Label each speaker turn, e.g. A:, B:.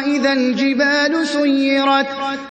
A: وإذا الجبال سيرت